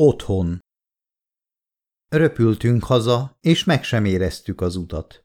Otthon Röpültünk haza, és meg sem éreztük az utat.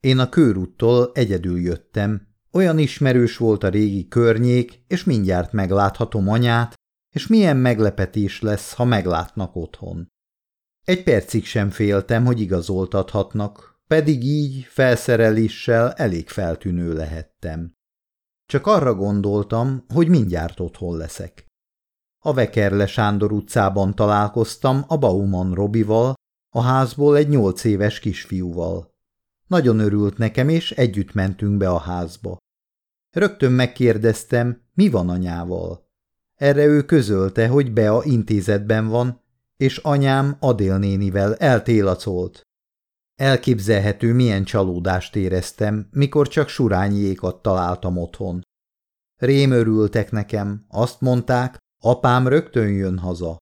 Én a körúttól egyedül jöttem, olyan ismerős volt a régi környék, és mindjárt megláthatom anyát, és milyen meglepetés lesz, ha meglátnak otthon. Egy percig sem féltem, hogy igazoltathatnak, pedig így felszereléssel elég feltűnő lehettem. Csak arra gondoltam, hogy mindjárt otthon leszek. A Vekerle Sándor utcában találkoztam a Bauman Robival, a házból egy nyolc éves kisfiúval. Nagyon örült nekem, és együtt mentünk be a házba. Rögtön megkérdeztem, mi van anyával. Erre ő közölte, hogy Bea intézetben van, és anyám Adél nénivel eltélacolt. Elképzelhető, milyen csalódást éreztem, mikor csak surányékat találtam otthon. Rém örültek nekem, azt mondták, apám rögtön jön haza.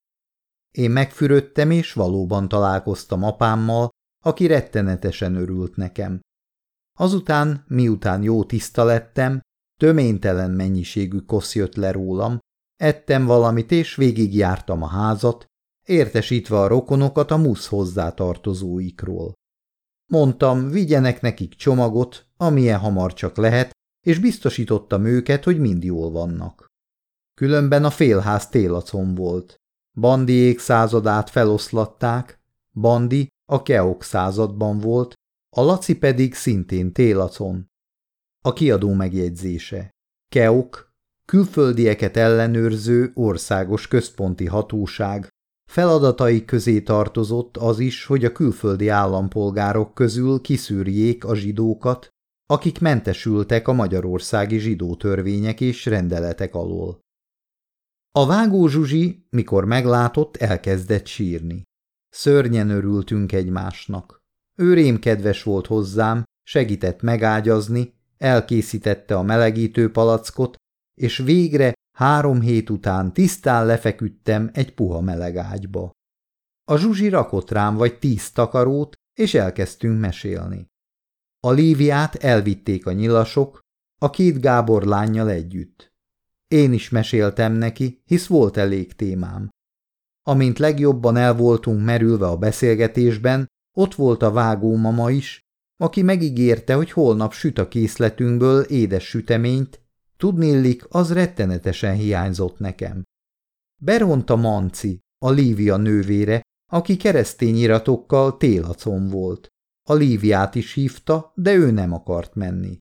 Én megfürödtem, és valóban találkoztam apámmal, aki rettenetesen örült nekem. Azután, miután jó tiszta lettem, töménytelen mennyiségű kosz jött le rólam, ettem valamit, és végigjártam a házat, értesítve a rokonokat a musz hozzátartozóikról. Mondtam, vigyenek nekik csomagot, amilyen hamar csak lehet, és biztosítottam őket, hogy mind jól vannak. Különben a félház télacon volt. Bandiék századát feloszlatták, Bandi a Keok században volt, a Laci pedig szintén télacon. A kiadó megjegyzése. Keok, külföldieket ellenőrző országos központi hatóság, Feladatai közé tartozott az is, hogy a külföldi állampolgárok közül kiszűrjék a zsidókat, akik mentesültek a magyarországi zsidó törvények és rendeletek alól. A vágó Zsuzsi, mikor meglátott, elkezdett sírni. Szörnyen örültünk egymásnak. Ő rémkedves volt hozzám, segített megágyazni, elkészítette a melegítő palackot, és végre Három hét után tisztán lefeküdtem egy puha meleg ágyba. A zsuzsi rakott rám vagy tíz takarót, és elkezdtünk mesélni. A Líviát elvitték a nyilasok, a két Gábor lányjal együtt. Én is meséltem neki, hisz volt elég témám. Amint legjobban el voltunk merülve a beszélgetésben, ott volt a vágómama is, aki megígérte, hogy holnap süt a készletünkből édes süteményt, Tudnillik, az rettenetesen hiányzott nekem. Beronta Manci, a Lívia nővére, aki keresztény iratokkal télacon volt. A Líviát is hívta, de ő nem akart menni.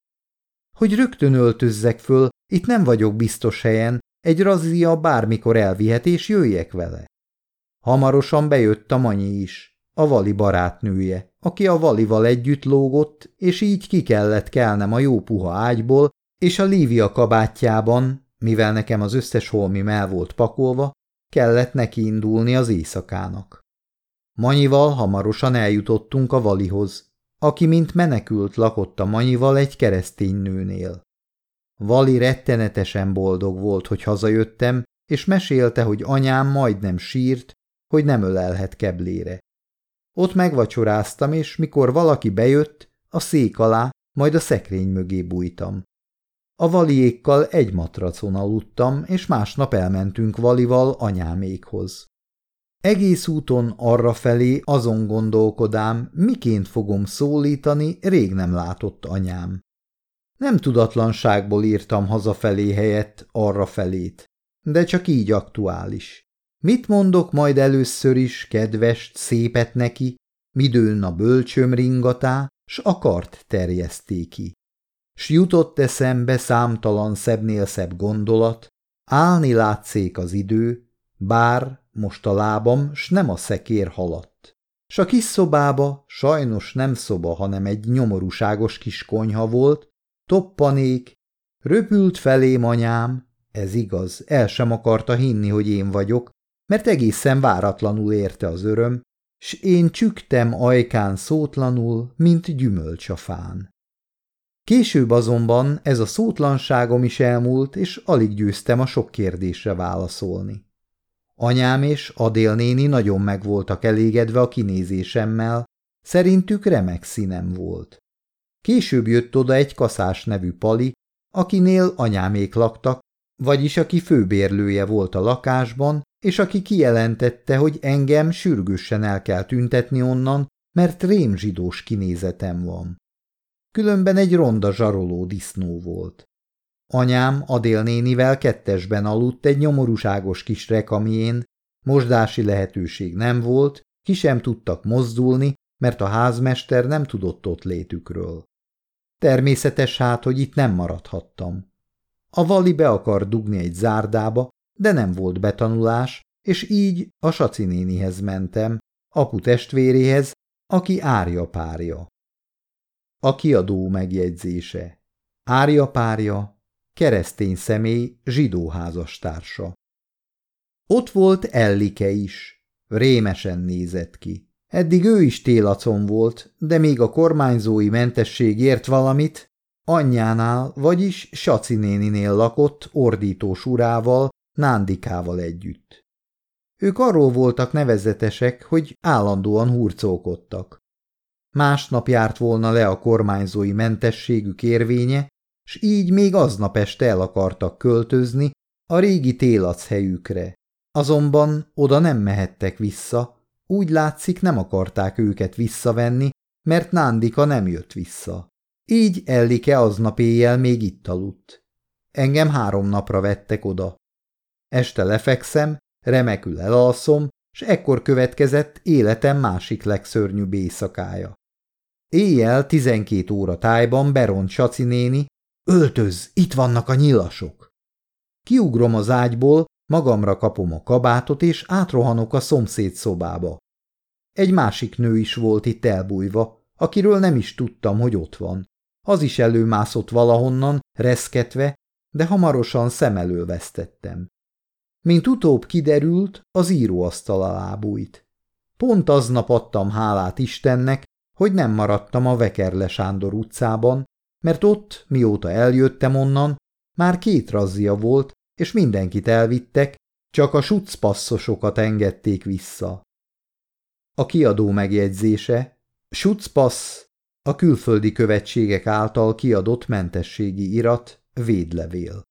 Hogy rögtön öltözzek föl, itt nem vagyok biztos helyen, egy razzia bármikor elvihet és jöjjek vele. Hamarosan bejött a Manyi is, a Vali barátnője, aki a Valival együtt lógott, és így ki kellett kelnem a jó puha ágyból, és a Lívia kabátjában, mivel nekem az összes holmi el volt pakolva, kellett neki indulni az éjszakának. Manyival hamarosan eljutottunk a Valihoz, aki mint menekült lakott a Manyival egy keresztény nőnél. Vali rettenetesen boldog volt, hogy hazajöttem, és mesélte, hogy anyám majdnem sírt, hogy nem ölelhet keblére. Ott megvacsoráztam, és mikor valaki bejött, a szék alá, majd a szekrény mögé bújtam. A valiékkal egy matracon aludtam, és másnap elmentünk valival anyámékhoz. Egész úton arra felé azon gondolkodám, miként fogom szólítani rég nem látott anyám. Nem tudatlanságból írtam hazafelé helyett arra felét, de csak így aktuális. Mit mondok majd először is, kedvest, szépet neki, midőn a bölcsöm ringatá, s akart terjeszté ki s jutott eszembe számtalan szebbnél szebb gondolat, állni látszék az idő, bár most a lábam, s nem a szekér haladt. S a kis szobába sajnos nem szoba, hanem egy nyomorúságos kis konyha volt, toppanék, röpült felém anyám, ez igaz, el sem akarta hinni, hogy én vagyok, mert egészen váratlanul érte az öröm, s én csüktem ajkán szótlanul, mint gyümölcs a fán. Később azonban ez a szótlanságom is elmúlt, és alig győztem a sok kérdésre válaszolni. Anyám és Adél néni nagyon meg voltak elégedve a kinézésemmel, szerintük remek színem volt. Később jött oda egy kaszás nevű pali, akinél anyámék laktak, vagyis aki főbérlője volt a lakásban, és aki kijelentette, hogy engem sürgősen el kell tüntetni onnan, mert rémzsidós kinézetem van. Különben egy ronda zsaroló disznó volt. Anyám Adél nénivel kettesben aludt egy nyomorúságos kis rekamién, mosdási lehetőség nem volt, ki sem tudtak mozdulni, mert a házmester nem tudott ott létükről. Természetes hát, hogy itt nem maradhattam. A vali be akar dugni egy zárdába, de nem volt betanulás, és így a Saci mentem, apu testvéréhez, aki Árja párja. A kiadó megjegyzése. Árja párja, keresztény személy, zsidó házastársa. Ott volt Ellike is. Rémesen nézett ki. Eddig ő is télacon volt, de még a kormányzói mentesség ért valamit, anyjánál, vagyis Saci néninél lakott ordítós urával, Nándikával együtt. Ők arról voltak nevezetesek, hogy állandóan hurcolkodtak. Másnap járt volna le a kormányzói mentességük érvénye, s így még aznap este el akartak költözni a régi télac helyükre. Azonban oda nem mehettek vissza, úgy látszik nem akarták őket visszavenni, mert Nándika nem jött vissza. Így Ellike aznap éjjel még itt aludt. Engem három napra vettek oda. Este lefekszem, remekül elalszom, s ekkor következett életem másik legszörnyűbb éjszakája. Éjjel tizenkét óra tájban Beront Saci néni, öltöz, itt vannak a nyilasok. Kiugrom az ágyból, magamra kapom a kabátot, és átrohanok a szomszéd szobába. Egy másik nő is volt itt elbújva, akiről nem is tudtam, hogy ott van. Az is előmászott valahonnan, reszketve, de hamarosan szem elől vesztettem. Mint utóbb kiderült, az íróasztal alá bújt. Pont aznap adtam hálát Istennek, hogy nem maradtam a Vekerle Sándor utcában, mert ott, mióta eljöttem onnan, már két razzia volt, és mindenkit elvittek, csak a sucpaszosokat engedték vissza. A kiadó megjegyzése Schutzpass a külföldi követségek által kiadott mentességi irat, védlevél.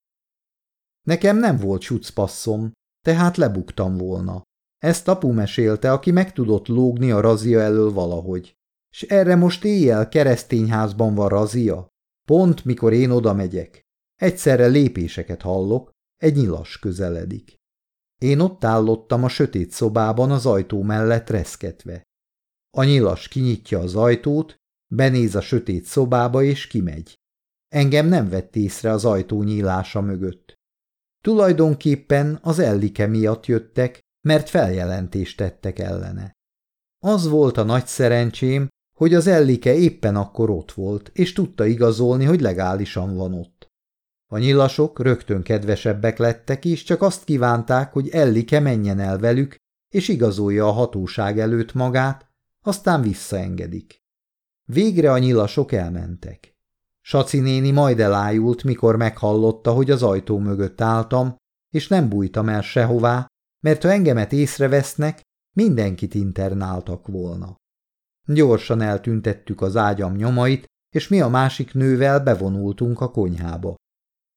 Nekem nem volt Schutzpasszom, tehát lebuktam volna. Ezt apu mesélte, aki meg tudott lógni a razia elől valahogy. S erre most éjjel keresztényházban van razia? Pont mikor én oda megyek. Egyszerre lépéseket hallok, egy nyilas közeledik. Én ott állottam a sötét szobában az ajtó mellett reszketve. A nyilas kinyitja az ajtót, benéz a sötét szobába és kimegy. Engem nem vett észre az ajtó nyílása mögött. Tulajdonképpen az ellike miatt jöttek, mert feljelentést tettek ellene. Az volt a nagy szerencsém, hogy az ellike éppen akkor ott volt, és tudta igazolni, hogy legálisan van ott. A nyilasok rögtön kedvesebbek lettek, és csak azt kívánták, hogy Ellike menjen el velük, és igazolja a hatóság előtt magát, aztán visszaengedik. Végre a nyilasok elmentek. Saci néni majd elájult, mikor meghallotta, hogy az ajtó mögött álltam, és nem bújtam el sehová, mert ha engemet észrevesznek, mindenkit internáltak volna. Gyorsan eltüntettük az ágyam nyomait, és mi a másik nővel bevonultunk a konyhába.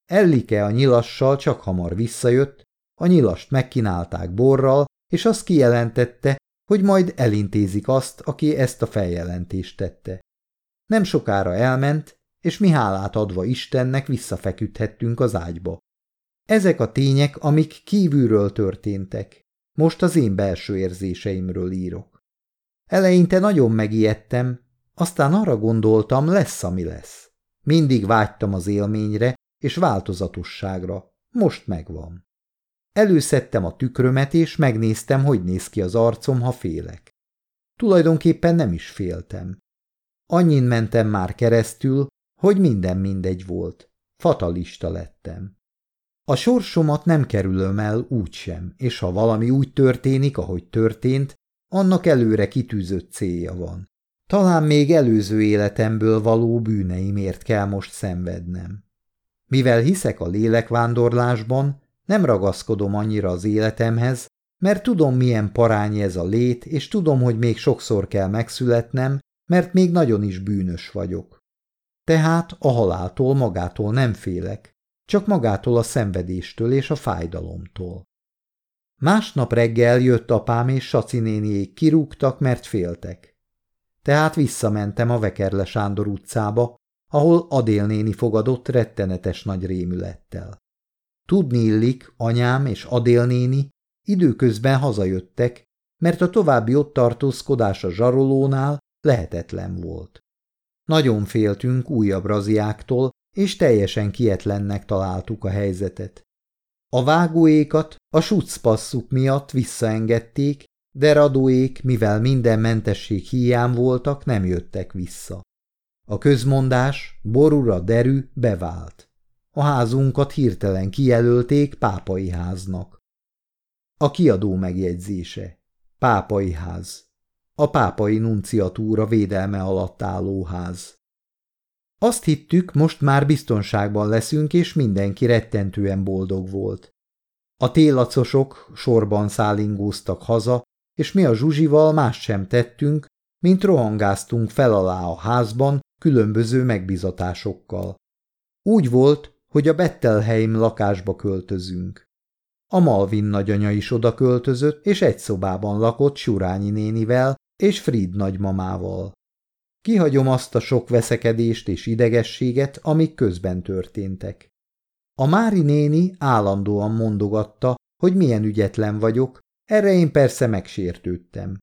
Ellike a nyilassal csak hamar visszajött, a nyilast megkínálták borral, és azt kijelentette, hogy majd elintézik azt, aki ezt a feljelentést tette. Nem sokára elment, és mi hálát adva Istennek visszafeküdhettünk az ágyba. Ezek a tények, amik kívülről történtek. Most az én belső érzéseimről írok. Eleinte nagyon megijedtem, aztán arra gondoltam, lesz, ami lesz. Mindig vágytam az élményre és változatosságra. Most megvan. Előszedtem a tükrömet, és megnéztem, hogy néz ki az arcom, ha félek. Tulajdonképpen nem is féltem. Annyin mentem már keresztül, hogy minden mindegy volt. Fatalista lettem. A sorsomat nem kerülöm el úgysem, és ha valami úgy történik, ahogy történt, annak előre kitűzött célja van. Talán még előző életemből való bűneimért kell most szenvednem. Mivel hiszek a lélekvándorlásban, nem ragaszkodom annyira az életemhez, mert tudom, milyen parány ez a lét, és tudom, hogy még sokszor kell megszületnem, mert még nagyon is bűnös vagyok. Tehát a haláltól magától nem félek, csak magától a szenvedéstől és a fájdalomtól. Másnap reggel jött apám és Saci néniék kirúgtak, mert féltek. Tehát visszamentem a Vekerle Sándor utcába, ahol Adél néni fogadott rettenetes nagy rémülettel. Tudni illik, anyám és Adél néni időközben hazajöttek, mert a további ott tartózkodás a zsarolónál lehetetlen volt. Nagyon féltünk újabb raziáktól, és teljesen kietlennek találtuk a helyzetet. A vágóékat a sucpasszuk miatt visszaengedték, de radóék, mivel minden mentesség hiány voltak, nem jöttek vissza. A közmondás, borura derű, bevált. A házunkat hirtelen kijelölték pápai háznak. A kiadó megjegyzése. Pápai ház. A pápai nunciatúra védelme alatt álló ház. Azt hittük, most már biztonságban leszünk, és mindenki rettentően boldog volt. A télacosok sorban szállingóztak haza, és mi a zsuzsival más sem tettünk, mint rohangáztunk fel alá a házban különböző megbizatásokkal. Úgy volt, hogy a Bettelheim lakásba költözünk. A Malvin nagyanya is oda költözött, és egy szobában lakott Surányi nénivel és Frid nagymamával. Kihagyom azt a sok veszekedést és idegességet, amik közben történtek. A Mári néni állandóan mondogatta, hogy milyen ügyetlen vagyok, erre én persze megsértődtem.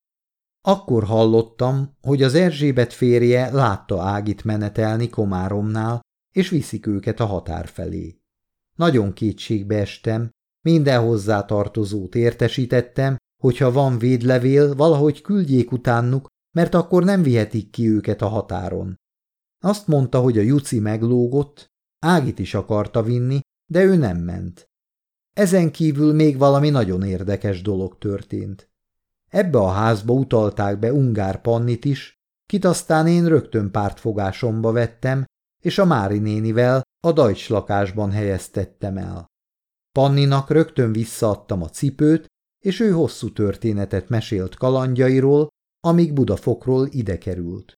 Akkor hallottam, hogy az Erzsébet férje látta Ágit menetelni Komáromnál, és viszik őket a határ felé. Nagyon kétségbe estem, minden hozzá tartozót értesítettem, hogyha van védlevél, valahogy küldjék utánuk, mert akkor nem vihetik ki őket a határon. Azt mondta, hogy a Juci meglógott, Ágit is akarta vinni, de ő nem ment. Ezen kívül még valami nagyon érdekes dolog történt. Ebbe a házba utalták be Ungár Pannit is, kit aztán én rögtön pártfogásomba vettem, és a Mári nénivel a Dajcs lakásban helyeztettem el. Panninak rögtön visszaadtam a cipőt, és ő hosszú történetet mesélt kalandjairól, amíg Budafokról ide került.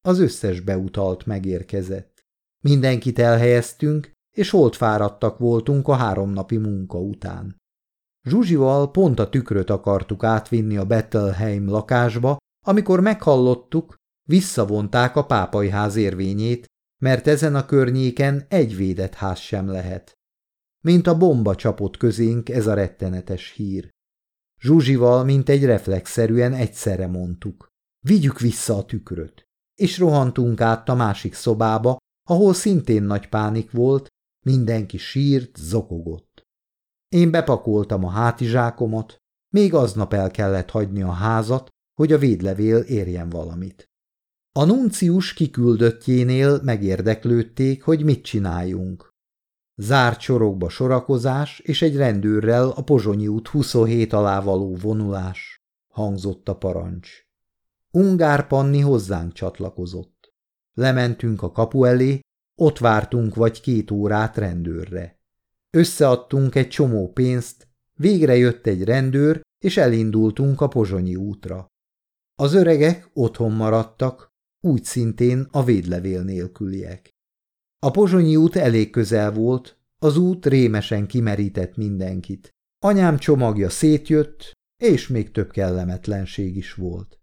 Az összes beutalt megérkezett. Mindenkit elhelyeztünk, és fáradtak voltunk a háromnapi munka után. Zsuzsival pont a tükröt akartuk átvinni a Bettelheim lakásba, amikor meghallottuk, visszavonták a pápai ház érvényét, mert ezen a környéken egy védett ház sem lehet. Mint a bomba csapott közénk ez a rettenetes hír. Zsuzsival, mint egy reflexzerűen egyszerre mondtuk. Vigyük vissza a tükröt. És rohantunk át a másik szobába, ahol szintén nagy pánik volt, mindenki sírt, zokogott. Én bepakoltam a hátizsákomat, még aznap el kellett hagyni a házat, hogy a védlevél érjen valamit. A nuncius kiküldöttjénél megérdeklődték, hogy mit csináljunk. Zárt sorokba sorakozás és egy rendőrrel a Pozsonyi út 27 alá való vonulás, hangzott a parancs. Ungár Panni hozzánk csatlakozott. Lementünk a kapu elé, ott vártunk vagy két órát rendőrre. Összeadtunk egy csomó pénzt, végre jött egy rendőr, és elindultunk a Pozsonyi útra. Az öregek otthon maradtak, úgy szintén a védlevél nélküliek. A pozsonyi út elég közel volt, az út rémesen kimerített mindenkit. Anyám csomagja szétjött, és még több kellemetlenség is volt.